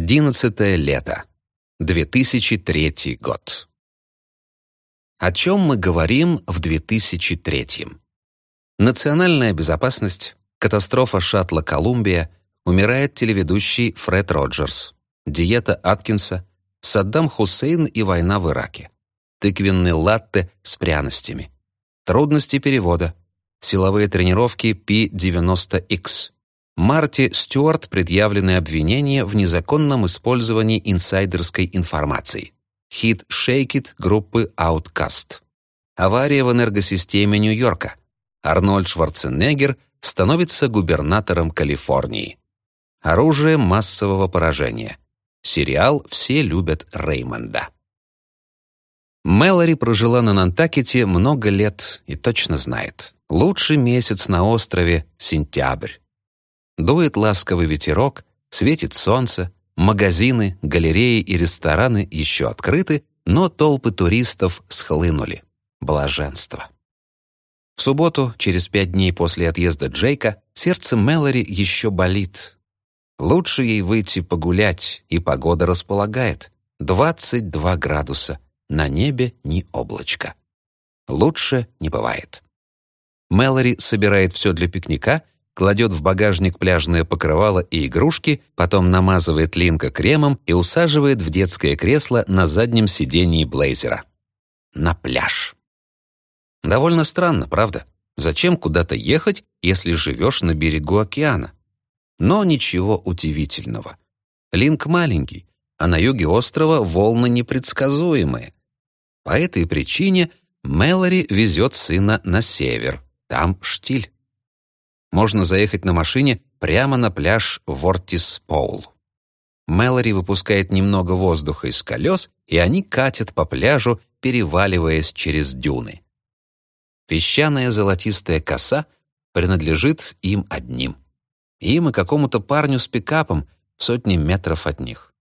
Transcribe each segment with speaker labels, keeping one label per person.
Speaker 1: Одиннадцатое лето. 2003 год. О чем мы говорим в 2003? Национальная безопасность, катастрофа шаттла «Колумбия», умирает телеведущий Фред Роджерс, диета Аткинса, Саддам Хусейн и война в Ираке, тыквенный латте с пряностями, трудности перевода, силовые тренировки P-90X, Марти Стюарт предъявлены обвинения в незаконном использовании инсайдерской информации. Хит «Shake It» группы Outcast. Авария в энергосистеме Нью-Йорка. Арнольд Шварценеггер становится губернатором Калифорнии. Оружие массового поражения. Сериал «Все любят Реймонда». Мэлори прожила на Нантакете много лет и точно знает. Лучший месяц на острове — сентябрь. Дует ласковый ветерок, светит солнце, магазины, галереи и рестораны еще открыты, но толпы туристов схлынули. Блаженство. В субботу, через пять дней после отъезда Джейка, сердце Мэлори еще болит. Лучше ей выйти погулять, и погода располагает. 22 градуса, на небе ни облачка. Лучше не бывает. Мэлори собирает все для пикника — кладет в багажник пляжное покрывало и игрушки, потом намазывает Линка кремом и усаживает в детское кресло на заднем сидении блейзера. На пляж. Довольно странно, правда? Зачем куда-то ехать, если живешь на берегу океана? Но ничего удивительного. Линк маленький, а на юге острова волны непредсказуемые. По этой причине Мэлори везет сына на север. Там штиль можно заехать на машине прямо на пляж Вортис-Поул. Мэлори выпускает немного воздуха из колес, и они катят по пляжу, переваливаясь через дюны. Песчаная золотистая коса принадлежит им одним. Им и какому-то парню с пикапом в сотни метров от них.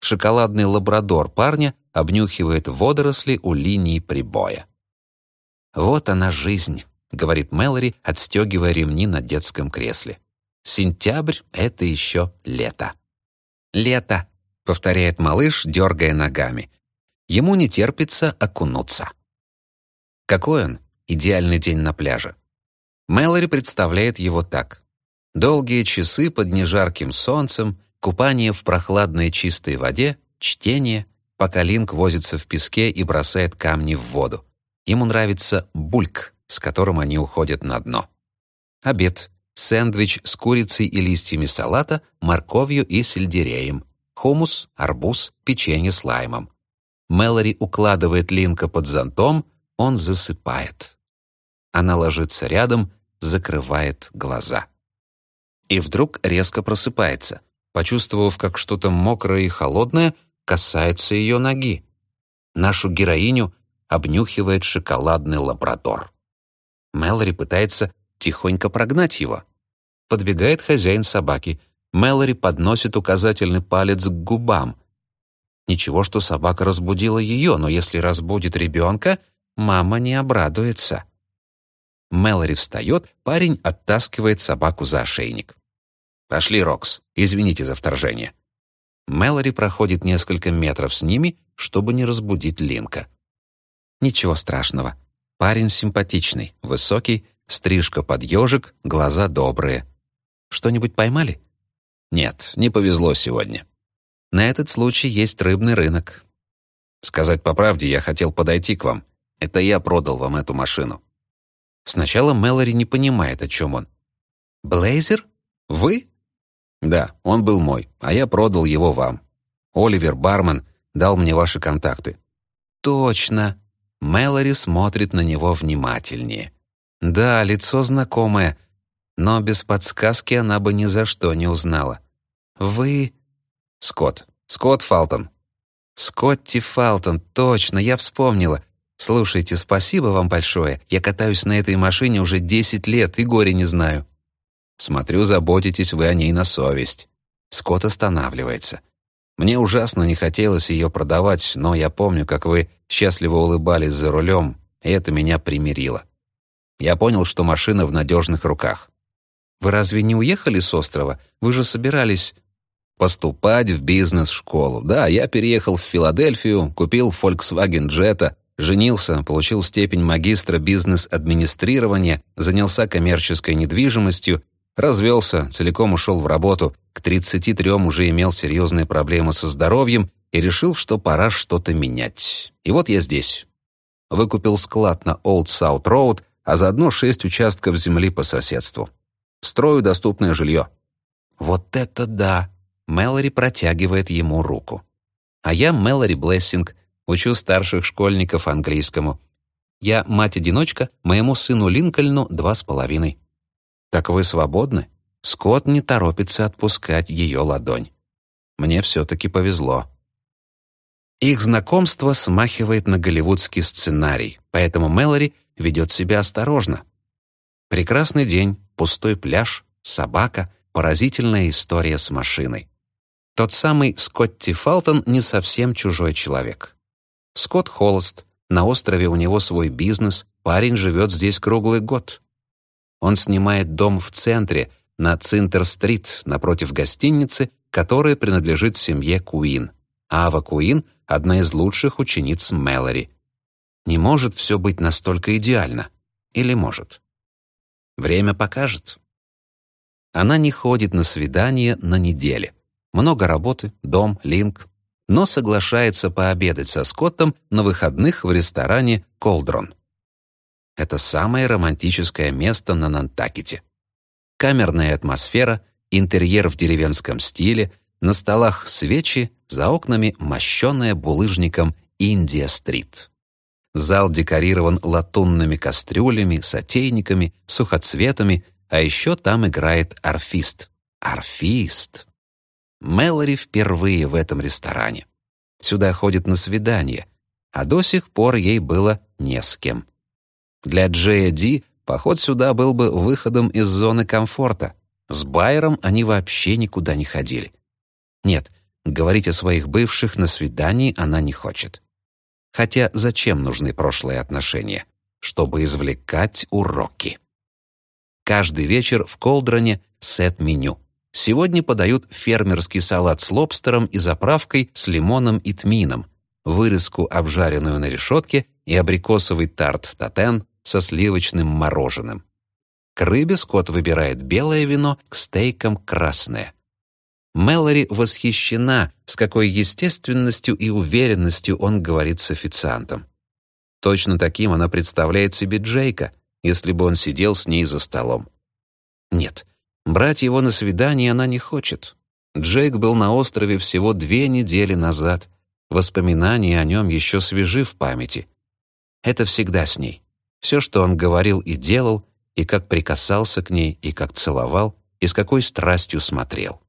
Speaker 1: Шоколадный лабрадор парня обнюхивает водоросли у линии прибоя. Вот она жизнь. — говорит Мэлори, отстегивая ремни на детском кресле. «Сентябрь — это еще лето». «Лето», — повторяет малыш, дергая ногами. Ему не терпится окунуться. Какой он, идеальный день на пляже? Мэлори представляет его так. Долгие часы под нежарким солнцем, купание в прохладной чистой воде, чтение, пока Линк возится в песке и бросает камни в воду. Ему нравится бульк, с которым они уходят на дно. Обед. Сэндвич с курицей и листьями салата, морковью и сельдереем. Хумус, арбуз, печенье с лаймом. Мэлори укладывает Линка под зонтом, он засыпает. Она ложится рядом, закрывает глаза. И вдруг резко просыпается, почувствовав, как что-то мокрое и холодное касается ее ноги. Нашу героиню обнюхивает шоколадный лабрадор. Мэлори пытается тихонько прогнать его. Подбегает хозяин собаки. Мэлори подносит указательный палец к губам. Ничего, что собака разбудила ее, но если разбудит ребенка, мама не обрадуется. Мэлори встает, парень оттаскивает собаку за ошейник. «Пошли, Рокс, извините за вторжение». Мэлори проходит несколько метров с ними, чтобы не разбудить Линка. «Ничего страшного», Парень симпатичный, высокий, стрижка под ежик, глаза добрые. Что-нибудь поймали? Нет, не повезло сегодня. На этот случай есть рыбный рынок. Сказать по правде, я хотел подойти к вам. Это я продал вам эту машину. Сначала Мэлори не понимает, о чем он. «Блейзер? Вы?» «Да, он был мой, а я продал его вам. Оливер Бармен дал мне ваши контакты». «Точно. Мэлори смотрит на него внимательнее. Да, лицо знакомое, но без подсказки она бы ни за что не узнала. «Вы...» «Скотт. Скотт Фалтон». «Скотти Фалтон, точно, я вспомнила. Слушайте, спасибо вам большое. Я катаюсь на этой машине уже 10 лет и горе не знаю». «Смотрю, заботитесь вы о ней на совесть». Скотт останавливается. Мне ужасно не хотелось ее продавать, но я помню, как вы счастливо улыбались за рулем, и это меня примирило. Я понял, что машина в надежных руках. Вы разве не уехали с острова? Вы же собирались... Поступать в бизнес-школу. Да, я переехал в Филадельфию, купил Volkswagen Jetta, женился, получил степень магистра бизнес-администрирования, занялся коммерческой недвижимостью, развелся, целиком ушел в работу, к 33 уже имел серьезные проблемы со здоровьем и решил, что пора что-то менять. И вот я здесь. Выкупил склад на Old South Road, а заодно шесть участков земли по соседству. Строю доступное жилье. Вот это да! Мэлори протягивает ему руку. А я Мэлори Блессинг, учу старших школьников английскому. Я мать-одиночка, моему сыну Линкольну два с половиной. Так вы свободны? Скотт не торопится отпускать ее ладонь. Мне все-таки повезло. Их знакомство смахивает на голливудский сценарий, поэтому Мэлори ведет себя осторожно. Прекрасный день, пустой пляж, собака, поразительная история с машиной. Тот самый Скотти Фалтон не совсем чужой человек. Скотт холост, на острове у него свой бизнес, парень живет здесь круглый год. Он снимает дом в центре, на Цинтер-стрит, напротив гостиницы, которая принадлежит семье Куин. Ава Куин — одна из лучших учениц Мэлори. Не может все быть настолько идеально. Или может? Время покажет. Она не ходит на свидание на неделе. Много работы, дом, линк. Но соглашается пообедать со Скоттом на выходных в ресторане «Колдрон». Это самое романтическое место на Нантакете. Камерная атмосфера, интерьер в деревенском стиле, на столах свечи, за окнами мощенная булыжником Индия-стрит. Зал декорирован латунными кастрюлями, сотейниками, сухоцветами, а еще там играет арфист. Арфист! Мэлори впервые в этом ресторане. Сюда ходит на свидание, а до сих пор ей было не с кем. Для Джея Ди поход сюда был бы выходом из зоны комфорта. С Байером они вообще никуда не ходили. Нет, говорить о своих бывших на свидании она не хочет. Хотя зачем нужны прошлые отношения? Чтобы извлекать уроки. Каждый вечер в Колдроне сет-меню. Сегодня подают фермерский салат с лобстером и заправкой с лимоном и тмином, вырезку, обжаренную на решетке, и абрикосовый тарт-татен со сливочным мороженым. К рыбе Скотт выбирает белое вино, к стейкам — красное. Мэлори восхищена, с какой естественностью и уверенностью он говорит с официантом. Точно таким она представляет себе Джейка, если бы он сидел с ней за столом. Нет, брать его на свидание она не хочет. Джейк был на острове всего две недели назад. Воспоминания о нем еще свежи в памяти. Это всегда с ней. Все, что он говорил и делал, и как прикасался к ней, и как целовал, и с какой страстью смотрел.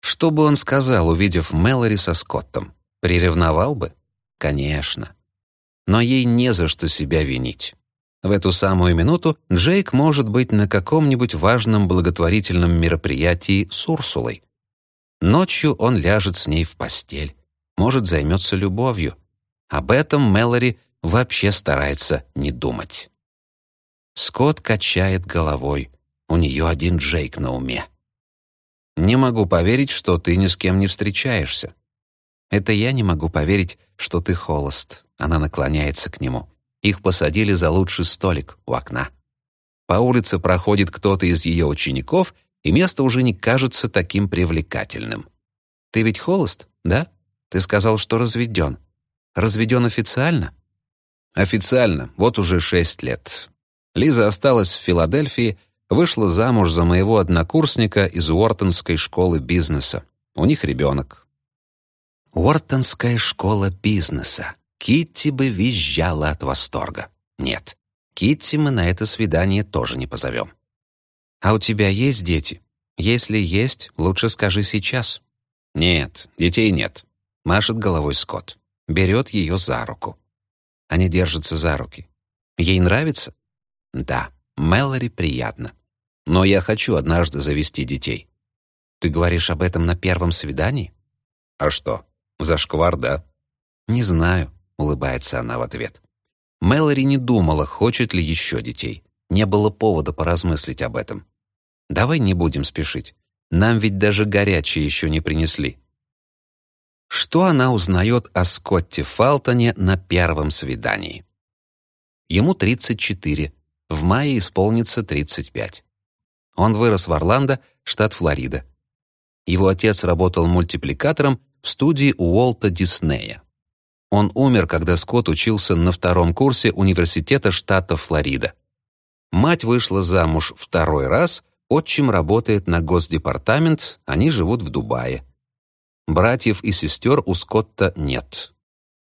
Speaker 1: Что бы он сказал, увидев Мэлори со Скоттом? Приревновал бы? Конечно. Но ей не за что себя винить. В эту самую минуту Джейк может быть на каком-нибудь важном благотворительном мероприятии с Урсулой. Ночью он ляжет с ней в постель, может, займется любовью. Об этом Мэлори вообще старается не думать. Скотт качает головой. У нее один Джейк на уме. «Не могу поверить, что ты ни с кем не встречаешься». «Это я не могу поверить, что ты холост». Она наклоняется к нему. Их посадили за лучший столик у окна. По улице проходит кто-то из ее учеников, и место уже не кажется таким привлекательным. «Ты ведь холост, да? Ты сказал, что разведен. Разведен официально?» Официально, вот уже шесть лет. Лиза осталась в Филадельфии, вышла замуж за моего однокурсника из Уортонской школы бизнеса. У них ребенок. Уортонская школа бизнеса. Китти бы визжала от восторга. Нет, Китти мы на это свидание тоже не позовем. А у тебя есть дети? Если есть, лучше скажи сейчас. Нет, детей нет. Машет головой Скотт. Берет ее за руку. Они держатся за руки. Ей нравится? Да, Мэлори приятно. Но я хочу однажды завести детей. Ты говоришь об этом на первом свидании? А что, зашквар, да? Не знаю, улыбается она в ответ. Мэлори не думала, хочет ли еще детей. Не было повода поразмыслить об этом. Давай не будем спешить. Нам ведь даже горячее еще не принесли». Что она узнает о Скотте Фалтоне на первом свидании? Ему 34, в мае исполнится 35. Он вырос в Орландо, штат Флорида. Его отец работал мультипликатором в студии Уолта Диснея. Он умер, когда Скотт учился на втором курсе университета штата Флорида. Мать вышла замуж второй раз, отчим работает на госдепартамент, они живут в Дубае. Братьев и сестер у Скотта нет.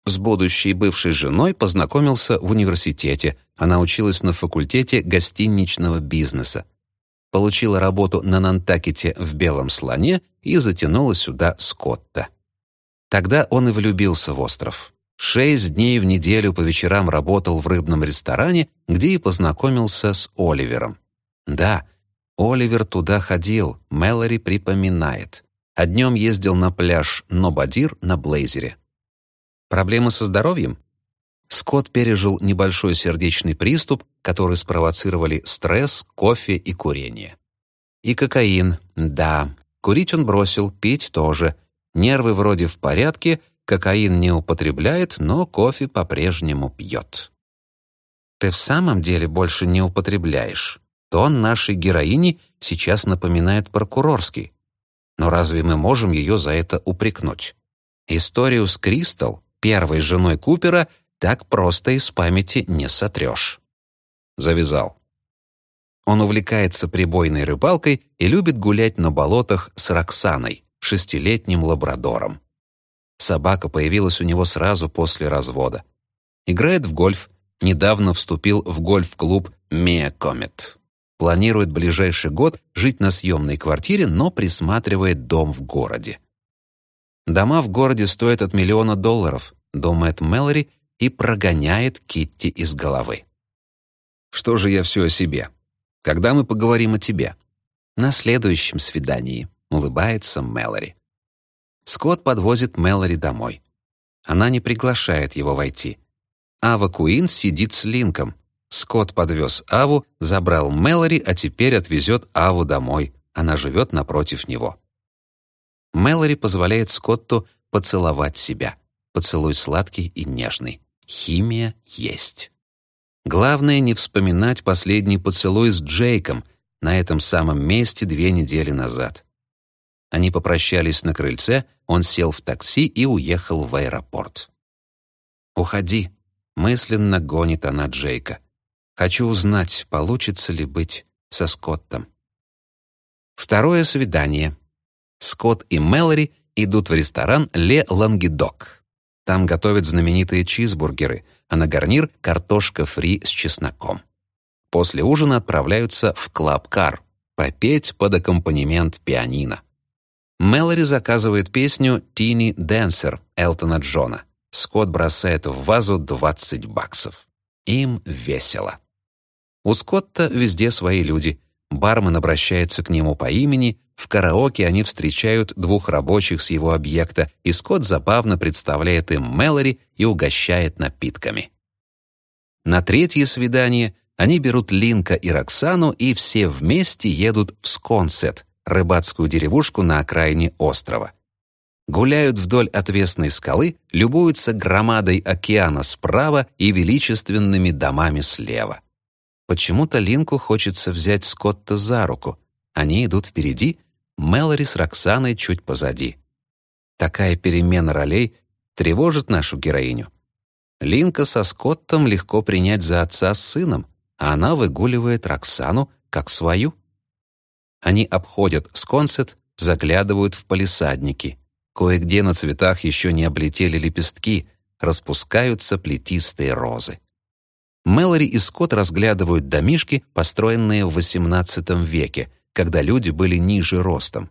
Speaker 1: С будущей бывшей женой познакомился в университете. Она училась на факультете гостиничного бизнеса. Получила работу на Нантакете в Белом слоне и затянула сюда Скотта. Тогда он и влюбился в остров. Шесть дней в неделю по вечерам работал в рыбном ресторане, где и познакомился с Оливером. Да, Оливер туда ходил, Мэлори припоминает. А днем ездил на пляж Нобадир на Блейзере. Проблемы со здоровьем? Скотт пережил небольшой сердечный приступ, который спровоцировали стресс, кофе и курение. И кокаин, да. Курить он бросил, пить тоже — Нервы вроде в порядке, кокаин не употребляет, но кофе по-прежнему пьет. Ты в самом деле больше не употребляешь. Тон нашей героини сейчас напоминает прокурорский. Но разве мы можем ее за это упрекнуть? Историю с Кристал, первой женой Купера, так просто из памяти не сотрешь. Завязал. Он увлекается прибойной рыбалкой и любит гулять на болотах с Роксаной, шестилетним лабрадором. Собака появилась у него сразу после развода. Играет в гольф, недавно вступил в гольф-клуб «Мия Комет». Планирует ближайший год жить на съемной квартире, но присматривает дом в городе. Дома в городе стоят от миллиона долларов, думает Мэлори и прогоняет Китти из головы. Что же я все о себе? Когда мы поговорим о тебе? На следующем свидании улыбается Мэлори. Скотт подвозит Мэлори домой. Она не приглашает его войти. Ава Куин сидит с Линком. Скотт подвез Аву, забрал Мэлори, а теперь отвезет Аву домой. Она живет напротив него. Мэлори позволяет Скотту поцеловать себя. Поцелуй сладкий и нежный. Химия есть. Главное не вспоминать последний поцелуй с Джейком на этом самом месте две недели назад. Они попрощались на крыльце, он сел в такси и уехал в аэропорт. «Уходи», — мысленно гонит она Джейка. «Хочу узнать, получится ли быть со Скоттом». Второе свидание. Скотт и Мэлори идут в ресторан «Ле Лангедок». Там готовят знаменитые чизбургеры, а на гарнир — картошка фри с чесноком. После ужина отправляются в клаб-кар попеть под аккомпанемент пианино. Мэлори заказывает песню «Тини Дэнсер» Элтона Джона. Скотт бросает в вазу 20 баксов. Им весело. У Скотта везде свои люди. Бармен обращается к нему по имени, в караоке они встречают двух рабочих с его объекта, и Скотт забавно представляет им Мэлори и угощает напитками. На третье свидание они берут Линка и Роксану и все вместе едут в Сконсет, рыбацкую деревушку на окраине острова. Гуляют вдоль отвесной скалы, любуются громадой океана справа и величественными домами слева. Почему-то Линку хочется взять Скотта за руку. Они идут впереди, Мэлори с Роксаной чуть позади. Такая перемена ролей тревожит нашу героиню. Линка со Скоттом легко принять за отца с сыном, а она выгуливает Роксану как свою. Они обходят Сконсет, заглядывают в палисадники. Кое-где на цветах еще не облетели лепестки, распускаются плетистые розы. Мэлори и Скотт разглядывают домишки, построенные в XVIII веке, когда люди были ниже ростом.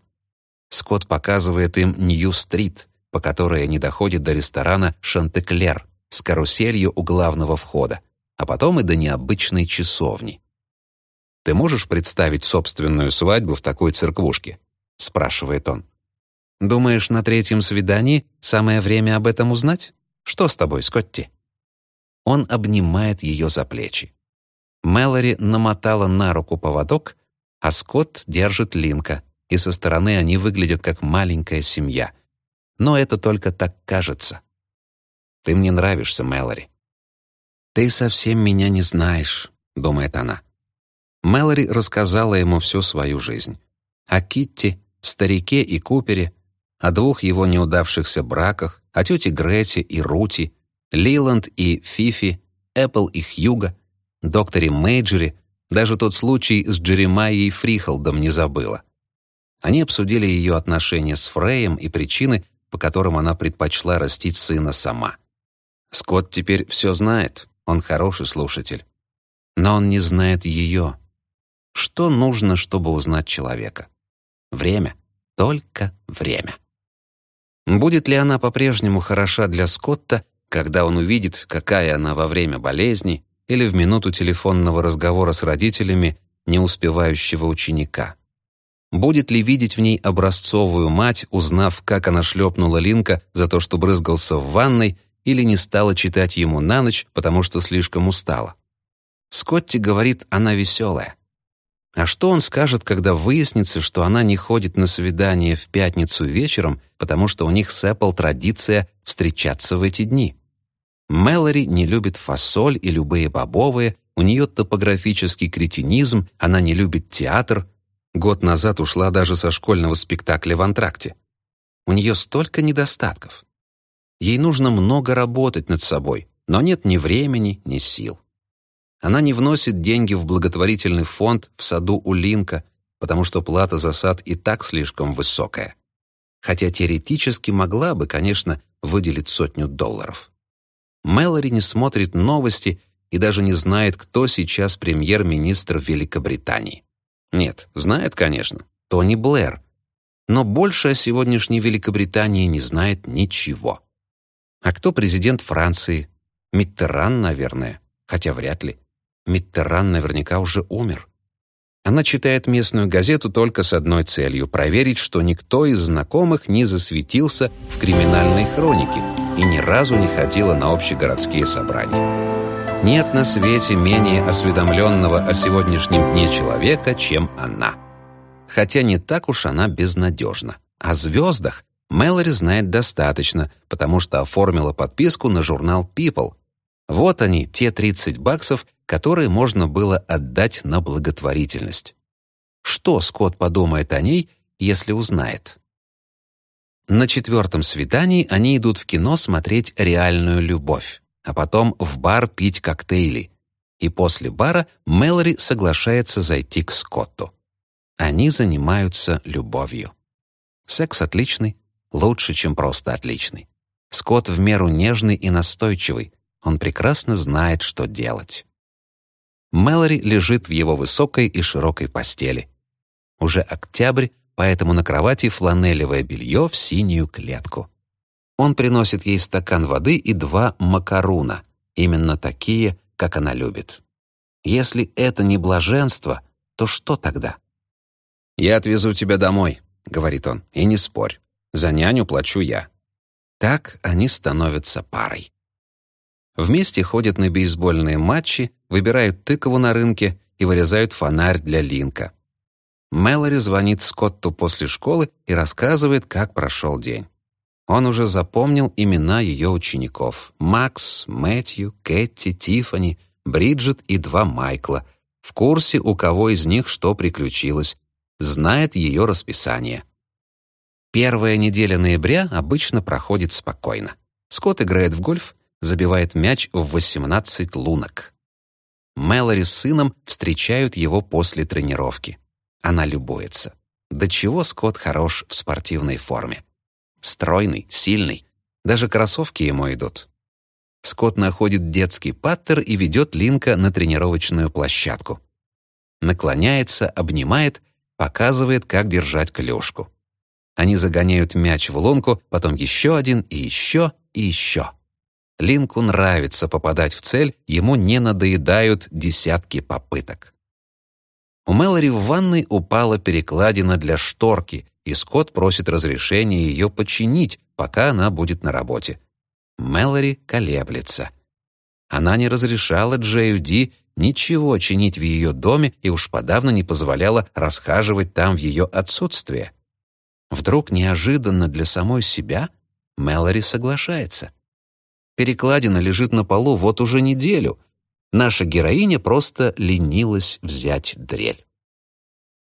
Speaker 1: Скотт показывает им Нью-стрит, по которой они доходят до ресторана «Шантеклер» с каруселью у главного входа, а потом и до необычной часовни. Ты можешь представить собственную свадьбу в такой церквушке?» — спрашивает он. «Думаешь, на третьем свидании самое время об этом узнать? Что с тобой, Скотти?» Он обнимает ее за плечи. Мэлори намотала на руку поводок, а Скотт держит Линка. и со стороны они выглядят как маленькая семья. Но это только так кажется. Ты мне нравишься, Мэлори. Ты совсем меня не знаешь, думает она. Мэлори рассказала ему всю свою жизнь. О Китти, старике и Купере, о двух его неудавшихся браках, о тете Грете и Рути, Лиланд и Фифи, Эппл и Хьюга, докторе Мейджере, даже тот случай с Джеремайей Фрихолдом не забыла. Они обсудили ее отношения с Фреем и причины, по которым она предпочла растить сына сама. Скотт теперь все знает, он хороший слушатель. Но он не знает ее. Что нужно, чтобы узнать человека? Время. Только время. Будет ли она по-прежнему хороша для Скотта, когда он увидит, какая она во время болезни или в минуту телефонного разговора с родителями не успевающего ученика? Будет ли видеть в ней образцовую мать, узнав, как она шлепнула Линка за то, что брызгался в ванной, или не стала читать ему на ночь, потому что слишком устала? Скотти говорит, она веселая. А что он скажет, когда выяснится, что она не ходит на свидание в пятницу вечером, потому что у них с Apple традиция встречаться в эти дни? Мэлори не любит фасоль и любые бобовые, у нее топографический кретинизм, она не любит театр. Год назад ушла даже со школьного спектакля в антракте. У нее столько недостатков. Ей нужно много работать над собой, но нет ни времени, ни сил. Она не вносит деньги в благотворительный фонд в саду у Линка, потому что плата за сад и так слишком высокая. Хотя теоретически могла бы, конечно, выделить сотню долларов. Мэлори не смотрит новости и даже не знает, кто сейчас премьер-министр Великобритании. Нет, знает, конечно, Тони Блэр. Но больше о сегодняшней Великобритании не знает ничего. А кто президент Франции? Миттеран, наверное, хотя вряд ли. Миттеран наверняка уже умер. Она читает местную газету только с одной целью — проверить, что никто из знакомых не засветился в криминальной хронике и ни разу не ходила на общегородские собрания. Нет на свете менее осведомленного о сегодняшнем дне человека, чем она. Хотя не так уж она безнадежна. О звездах Мэлори знает достаточно, потому что оформила подписку на журнал People. Вот они, те 30 баксов, которые можно было отдать на благотворительность. Что Скотт подумает о ней, если узнает? На четвертом свидании они идут в кино смотреть «Реальную любовь», а потом в бар пить коктейли. И после бара Мэлори соглашается зайти к Скотту. Они занимаются любовью. Секс отличный, лучше, чем просто отличный. Скотт в меру нежный и настойчивый. Он прекрасно знает, что делать. Мэлори лежит в его высокой и широкой постели. Уже октябрь, поэтому на кровати фланелевое белье в синюю клетку. Он приносит ей стакан воды и два макаруна, именно такие, как она любит. Если это не блаженство, то что тогда? «Я отвезу тебя домой», — говорит он, — «и не спорь. За няню плачу я». Так они становятся парой. Вместе ходят на бейсбольные матчи, выбирают тыкову на рынке и вырезают фонарь для Линка. Мэлори звонит Скотту после школы и рассказывает, как прошел день. Он уже запомнил имена ее учеников — Макс, Мэтью, Кэти, Тиффани, Бриджит и два Майкла. В курсе, у кого из них что приключилось. Знает ее расписание. Первая неделя ноября обычно проходит спокойно. Скотт играет в гольф, забивает мяч в 18 лунок. Мэлори с сыном встречают его после тренировки. Она любуется. До чего Скотт хорош в спортивной форме. Стройный, сильный. Даже кроссовки ему идут. Скотт находит детский паттер и ведет Линка на тренировочную площадку. Наклоняется, обнимает, показывает, как держать клюшку. Они загоняют мяч в лунку, потом еще один и еще и еще. Линку нравится попадать в цель, ему не надоедают десятки попыток. У Мэлори в ванной упала перекладина для шторки, и Скотт просит разрешения ее починить, пока она будет на работе. Мэлори колеблется. Она не разрешала Джею Ди ничего чинить в ее доме и уж подавно не позволяла расхаживать там в ее отсутствие. Вдруг неожиданно для самой себя Мэлори соглашается. Перекладина лежит на полу вот уже неделю. Наша героиня просто ленилась взять дрель.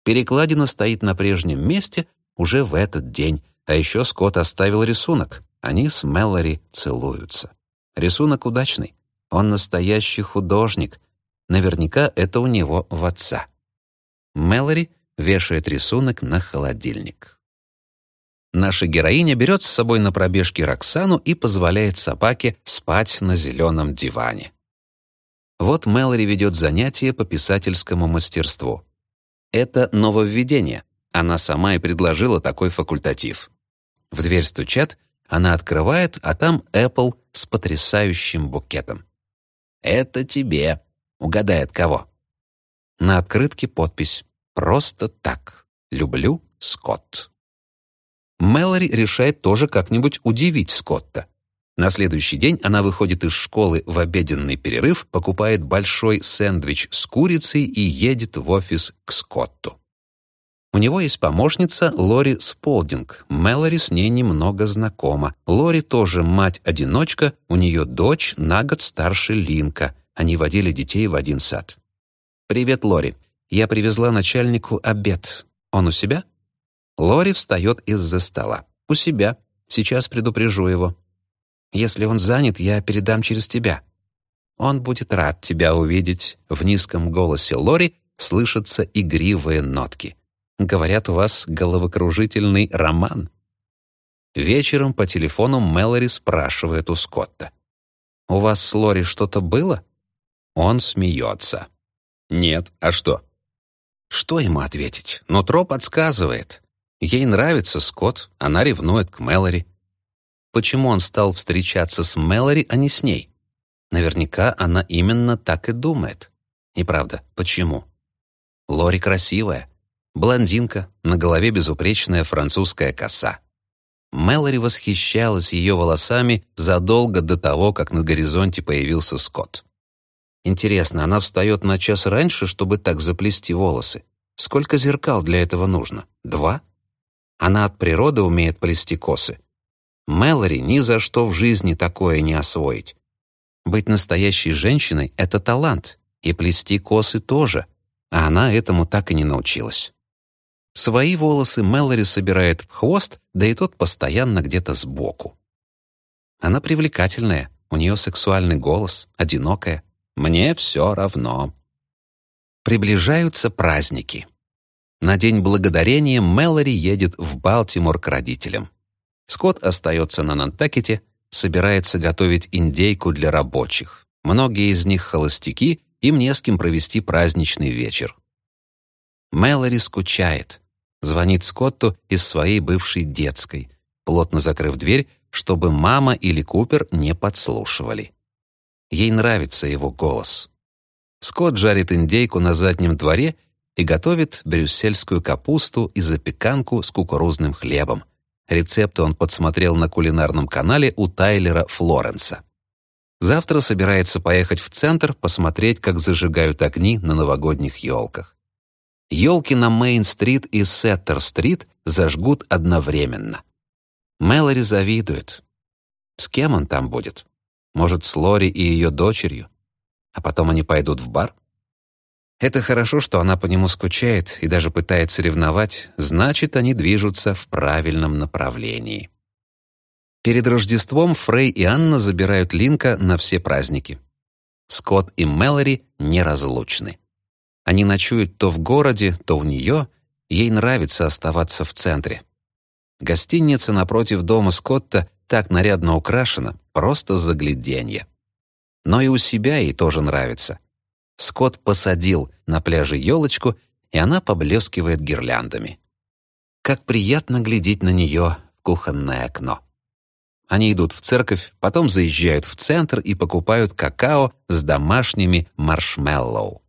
Speaker 1: Перекладина стоит на прежнем месте уже в этот день, а еще Скотт оставил рисунок. Они с Мэлори целуются. Рисунок удачный. Он настоящий художник. Наверняка это у него в отца. Мэлори вешает рисунок на холодильник. Наша героиня берет с собой на пробежки Роксану и позволяет собаке спать на зеленом диване. Вот Мэлори ведет занятия по писательскому мастерству. Это нововведение. Она сама и предложила такой факультатив. В дверь стучат, она открывает, а там Apple с потрясающим букетом. «Это тебе», Угадай, от кого. На открытке подпись «Просто так. Люблю Скотт». Мэлори решает тоже как-нибудь удивить Скотта. На следующий день она выходит из школы в обеденный перерыв, покупает большой сэндвич с курицей и едет в офис к Скотту. У него есть помощница Лори Сполдинг. Мэлори с ней немного знакома. Лори тоже мать-одиночка, у нее дочь на год старше Линка. Они водили детей в один сад. «Привет, Лори. Я привезла начальнику обед. Он у себя?» Лори встает из-за стола. «У себя. Сейчас предупрежу его. Если он занят, я передам через тебя». «Он будет рад тебя увидеть». В низком голосе Лори слышатся игривые нотки. «Говорят, у вас головокружительный роман». Вечером по телефону Мэлори спрашивает у Скотта. «У вас с Лори что-то было?» Он смеется. «Нет, а что?» Что ему ответить? Нутро подсказывает. Ей нравится Скотт, она ревнует к Мэлори. Почему он стал встречаться с Мэлори, а не с ней? Наверняка она именно так и думает. И правда, почему? Лори красивая. Блондинка, на голове безупречная французская коса. Мэлори восхищалась ее волосами задолго до того, как на горизонте появился Скотт. Интересно, она встает на час раньше, чтобы так заплести волосы? Сколько зеркал для этого нужно? Два? Она от природы умеет плести косы. Мэлори ни за что в жизни такое не освоить. Быть настоящей женщиной — это талант, и плести косы тоже, а она этому так и не научилась. Свои волосы Мэлори собирает в хвост, да и тот постоянно где-то сбоку. Она привлекательная, у нее сексуальный голос, одинокая. Мне все равно. Приближаются праздники. На День Благодарения Мэлори едет в Балтимор к родителям. Скотт остается на Нантакете, собирается готовить индейку для рабочих. Многие из них холостяки, им не с кем провести праздничный вечер. Мэлори скучает. Звонит Скотту из своей бывшей детской, плотно закрыв дверь, чтобы мама или Купер не подслушивали. Ей нравится его голос. Скотт жарит индейку на заднем дворе и готовит брюссельскую капусту и запеканку с кукурузным хлебом. Рецепты он подсмотрел на кулинарном канале у Тайлера Флоренса. Завтра собирается поехать в центр посмотреть, как зажигают огни на новогодних елках. Елки на Мейн-стрит и Сеттер-стрит зажгут одновременно. Мэлори завидует. С кем он там будет? Может, с Лори и ее дочерью? А потом они пойдут в бар? Это хорошо, что она по нему скучает и даже пытается ревновать, значит, они движутся в правильном направлении. Перед Рождеством Фрей и Анна забирают Линка на все праздники. Скотт и Мэлори неразлучны. Они ночуют то в городе, то у нее, ей нравится оставаться в центре. Гостиница напротив дома Скотта так нарядно украшена, просто загляденье. Но и у себя ей тоже нравится. Скотт посадил на пляже елочку, и она поблескивает гирляндами. Как приятно глядеть на нее в кухонное окно. Они идут в церковь, потом заезжают в центр и покупают какао с домашними маршмеллоу.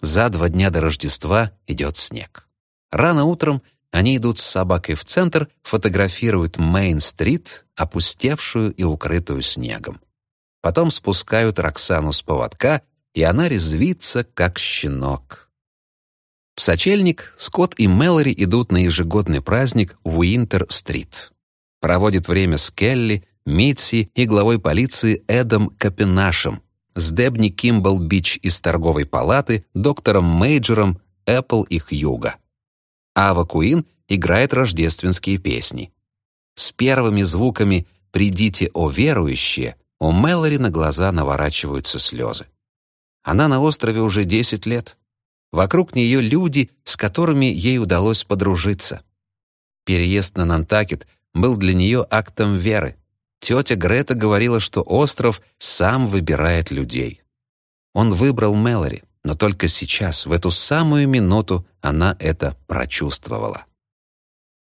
Speaker 1: За два дня до Рождества идет снег. Рано утром они идут с собакой в центр, фотографируют Мейн-стрит, опустевшую и укрытую снегом. Потом спускают Роксану с поводка, и она резвится, как щенок. В сочельник Скотт и Мэлори идут на ежегодный праздник в Уинтер-стрит. Проводят время с Келли, Митси и главой полиции Эдом Капенашем, с Дебни Кимбл Бич из торговой палаты, доктором Мейджером, Эппл и Хьюга. Ава Куин играет рождественские песни. С первыми звуками «Придите, о верующие» у Мэлори на глаза наворачиваются слезы. Она на острове уже 10 лет. Вокруг нее люди, с которыми ей удалось подружиться. Переезд на Нантакет был для нее актом веры. Тетя Грета говорила, что остров сам выбирает людей. Он выбрал Мэлори, но только сейчас, в эту самую минуту, она это прочувствовала.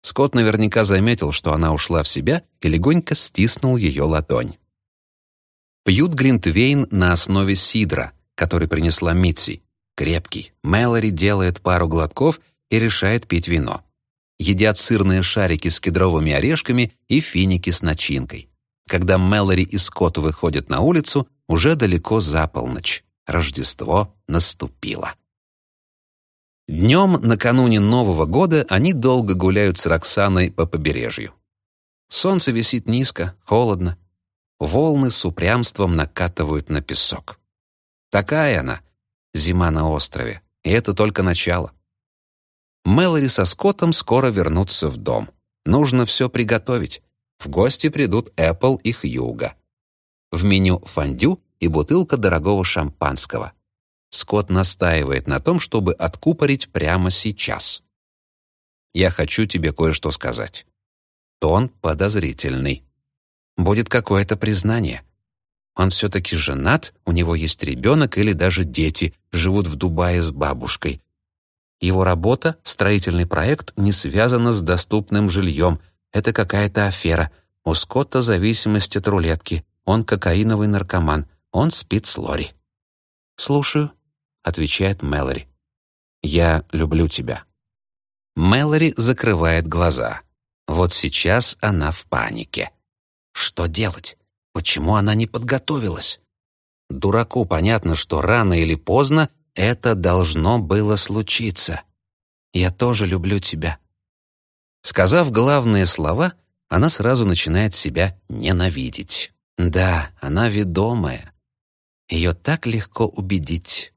Speaker 1: Скотт наверняка заметил, что она ушла в себя и легонько стиснул ее ладонь. Пьют Гринтвейн на основе сидра, который принесла Митси. Крепкий. Мэлори делает пару глотков и решает пить вино. Едят сырные шарики с кедровыми орешками и финики с начинкой. Когда Мэлори и Скотт выходят на улицу, уже далеко за полночь. Рождество наступило. Днем, накануне Нового года, они долго гуляют с Роксаной по побережью. Солнце висит низко, холодно. Волны с упрямством накатывают на песок. Такая она, зима на острове, и это только начало. Мэлори со Скоттом скоро вернутся в дом. Нужно все приготовить. В гости придут Эппл и Хьюга. В меню фондю и бутылка дорогого шампанского. Скотт настаивает на том, чтобы откупорить прямо сейчас. «Я хочу тебе кое-что сказать». Тон подозрительный. Будет какое-то признание. Он все-таки женат, у него есть ребенок или даже дети, живут в Дубае с бабушкой. Его работа, строительный проект, не связана с доступным жильем. Это какая-то афера. У Скотта зависимость от рулетки. Он кокаиновый наркоман. Он спит с Лори. «Слушаю», — отвечает Мэлори. «Я люблю тебя». Мэлори закрывает глаза. Вот сейчас она в панике. Что делать? Почему она не подготовилась? Дураку понятно, что рано или поздно это должно было случиться. «Я тоже люблю тебя». Сказав главные слова, она сразу начинает себя ненавидеть. Да, она ведомая. Ее так легко убедить.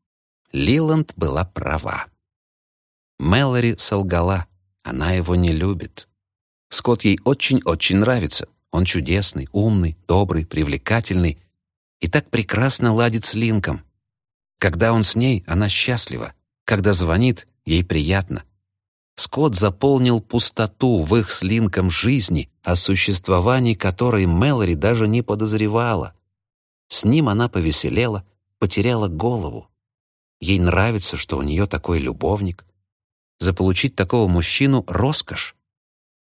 Speaker 1: Лиланд была права. Мэлори солгала. Она его не любит. Скотт ей очень-очень нравится. Он чудесный, умный, добрый, привлекательный и так прекрасно ладит с Линком. Когда он с ней, она счастлива. Когда звонит, ей приятно. Скотт заполнил пустоту в их с Линком жизни, о существовании которой Мэлори даже не подозревала. С ним она повеселела, потеряла голову. Ей нравится, что у нее такой любовник. Заполучить такого мужчину — роскошь.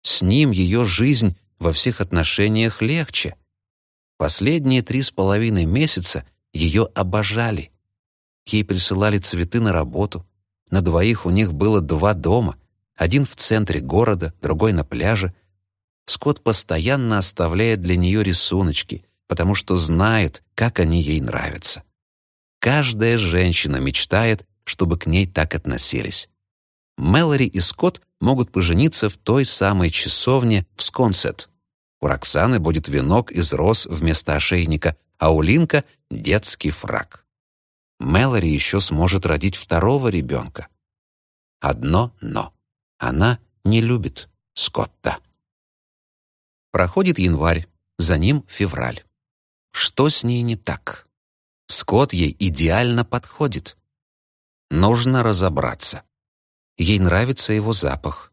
Speaker 1: С ним ее жизнь во всех отношениях легче. Последние три с половиной месяца ее обожали. Ей присылали цветы на работу. На двоих у них было два дома. Один в центре города, другой на пляже. Скотт постоянно оставляет для нее рисуночки, потому что знает, как они ей нравятся. Каждая женщина мечтает, чтобы к ней так относились. Мэлори и Скотт могут пожениться в той самой часовне в Сконсет. У Роксаны будет венок из роз вместо ошейника, а у Линка — детский фраг. Мэлори еще сможет родить второго ребенка. Одно «но». Она не любит Скотта. Проходит январь, за ним февраль. Что с ней не так? Скот ей идеально подходит. Нужно разобраться. Ей нравится его запах.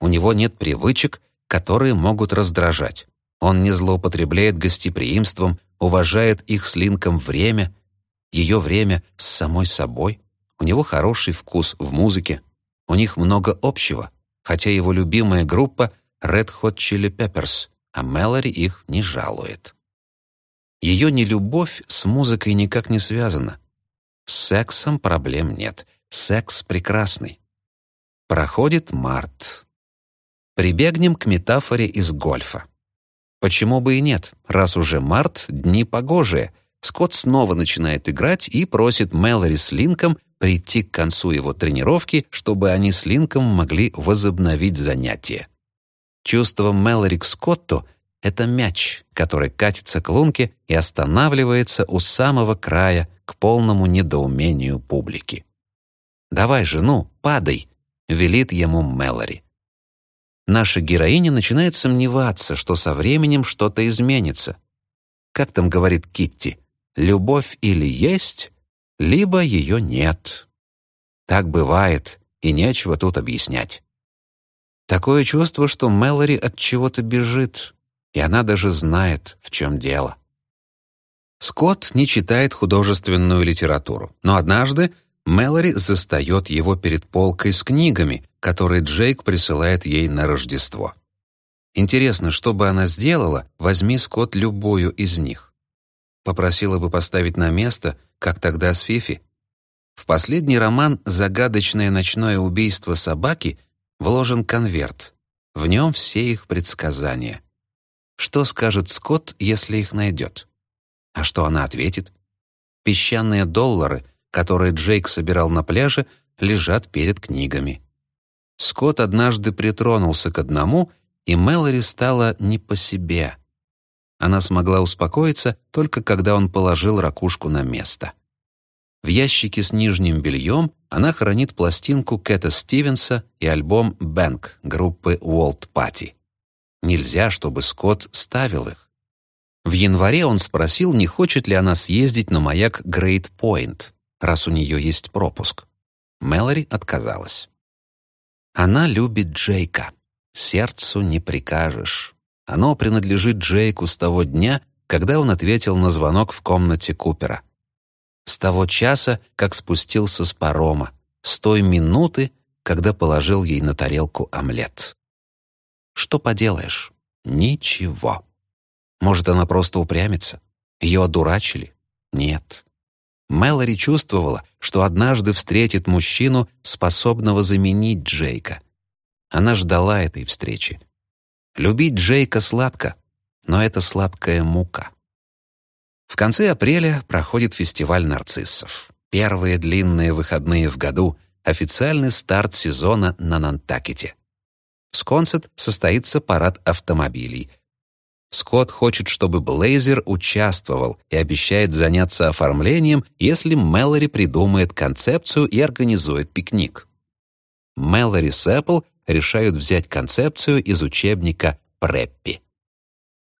Speaker 1: У него нет привычек, которые могут раздражать. Он не злоупотребляет гостеприимством, уважает их с Линком время, ее время с самой собой. У него хороший вкус в музыке. У них много общего, хотя его любимая группа — Red Hot Chili Peppers, а Мэлори их не жалует. Ее нелюбовь с музыкой никак не связана. С сексом проблем нет. Секс прекрасный. Проходит март. Прибегнем к метафоре из гольфа. Почему бы и нет, раз уже март, дни погожие, Скотт снова начинает играть и просит Мэлори с Линком прийти к концу его тренировки, чтобы они с Линком могли возобновить занятия. Чувство Мэлори к Скотту — это мяч, который катится к лунке и останавливается у самого края к полному недоумению публики. «Давай же, ну, падай!» — велит ему Мэлори. Наша героиня начинает сомневаться, что со временем что-то изменится. Как там говорит Китти, любовь или есть, либо ее нет. Так бывает, и нечего тут объяснять. Такое чувство, что Мэлори от чего-то бежит, и она даже знает, в чем дело. Скотт не читает художественную литературу, но однажды Мэлори застает его перед полкой с книгами, которые Джейк присылает ей на Рождество. Интересно, что бы она сделала, возьми Скотт любую из них. Попросила бы поставить на место, как тогда с Фифи. В последний роман «Загадочное ночное убийство собаки» вложен конверт. В нем все их предсказания. Что скажет Скотт, если их найдет? А что она ответит? Песчаные доллары, которые Джейк собирал на пляже, лежат перед книгами. Скотт однажды притронулся к одному, и Мэлори стала не по себе. Она смогла успокоиться только когда он положил ракушку на место. В ящике с нижним бельем она хранит пластинку Кэта Стивенса и альбом «Бэнк» группы Уолт Пати. Нельзя, чтобы Скотт ставил их. В январе он спросил, не хочет ли она съездить на маяк Грейт Пойнт, раз у нее есть пропуск. Мэлори отказалась. Она любит Джейка. Сердцу не прикажешь. Оно принадлежит Джейку с того дня, когда он ответил на звонок в комнате Купера — с того часа, как спустился с парома, с той минуты, когда положил ей на тарелку омлет. Что поделаешь? Ничего. Может, она просто упрямится? Ее одурачили? Нет. Мэлори чувствовала, что однажды встретит мужчину, способного заменить Джейка. Она ждала этой встречи. Любить Джейка сладко, но это сладкая мука. В конце апреля проходит фестиваль нарциссов. Первые длинные выходные в году, официальный старт сезона на Нантакете. В Сконсет состоится парад автомобилей. Скотт хочет, чтобы Блейзер участвовал и обещает заняться оформлением, если Мэлори придумает концепцию и организует пикник. Мэлори с Эппл решают взять концепцию из учебника «Преппи».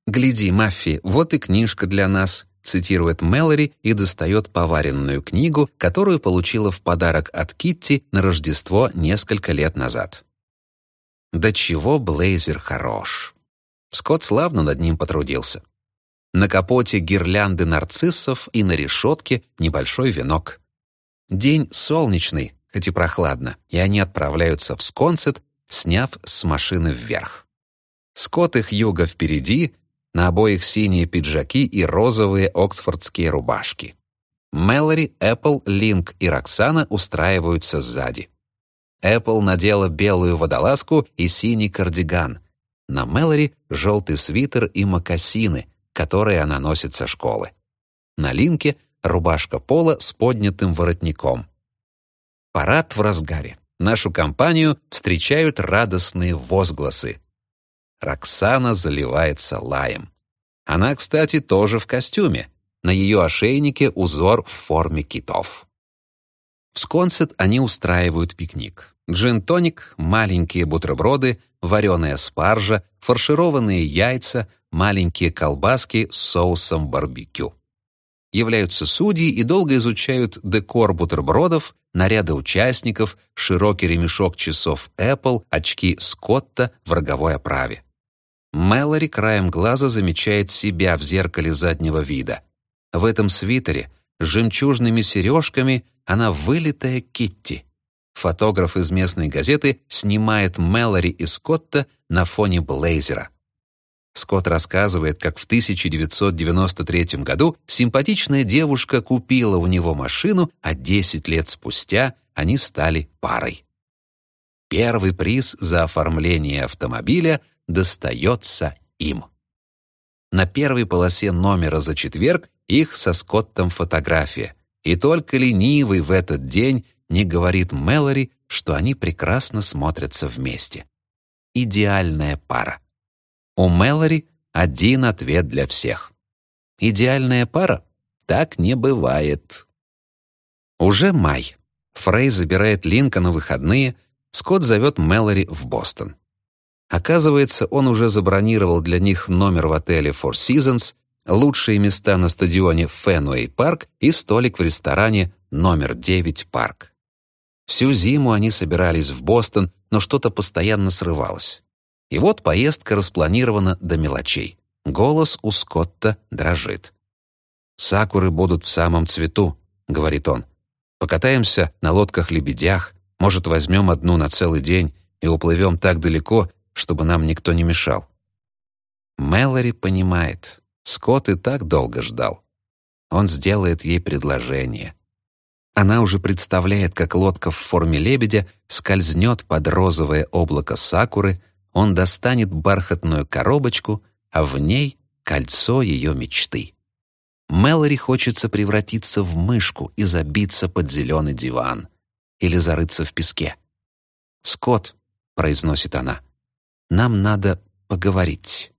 Speaker 1: «Гляди, Маффи, вот и книжка для нас цитирует Мэлори и достает поваренную книгу, которую получила в подарок от Китти на Рождество несколько лет назад. Да чего Блейзер хорош. Скотт славно над ним потрудился. На капоте гирлянды нарциссов и на решетке небольшой венок. День солнечный, хоть и прохладно, и они отправляются в Сконсет, сняв с машины вверх. Скотт их юга впереди, на обоих синие пиджаки и розовые оксфордские рубашки. Мэлори, Эппл, Линк и Роксана устраиваются сзади. Эппл надела белую водолазку и синий кардиган. На Мэлори желтый свитер и мокасины, которые она носит со школы. На Линке рубашка пола с поднятым воротником. Парад в разгаре. Нашу компанию встречают радостные возгласы. Роксана заливается лаем. Она, кстати, тоже в костюме. На ее ошейнике узор в форме китов. В Сконсет они устраивают пикник. Джин-тоник, маленькие бутерброды, вареная спаржа, фаршированные яйца, маленькие колбаски с соусом барбекю. Являются судьи и долго изучают декор бутербродов, наряды участников, широкий ремешок часов Apple, очки Скотта в роговой оправе. Мэлори краем глаза замечает себя в зеркале заднего вида. В этом свитере с жемчужными сережками она вылитая Китти. Фотограф из местной газеты снимает Мэлори и Скотта на фоне Блейзера. Скотт рассказывает, как в 1993 году симпатичная девушка купила у него машину, а 10 лет спустя они стали парой. Первый приз за оформление автомобиля — достается им. На первой полосе номера за четверг их со Скоттом фотография, и только ленивый в этот день не говорит Мэлори, что они прекрасно смотрятся вместе. Идеальная пара. У Мэлори один ответ для всех. Идеальная пара? Так не бывает. Уже май. Фрей забирает Линка на выходные, Скотт зовет Мэлори в Бостон. Оказывается, он уже забронировал для них номер в отеле Four Seasons, лучшие места на стадионе Фенуэй Парк и столик в ресторане номер 9 Парк. Всю зиму они собирались в Бостон, но что-то постоянно срывалось. И вот поездка распланирована до мелочей. Голос у Скотта дрожит. «Сакуры будут в самом цвету», — говорит он. «Покатаемся на лодках-лебедях, может, возьмем одну на целый день и уплывем так далеко, чтобы нам никто не мешал». Мэлори понимает. Скотт и так долго ждал. Он сделает ей предложение. Она уже представляет, как лодка в форме лебедя скользнет под розовое облако сакуры, он достанет бархатную коробочку, а в ней кольцо ее мечты. Мэлори хочется превратиться в мышку и забиться под зеленый диван или зарыться в песке. «Скотт», — произносит она, — «нам надо поговорить».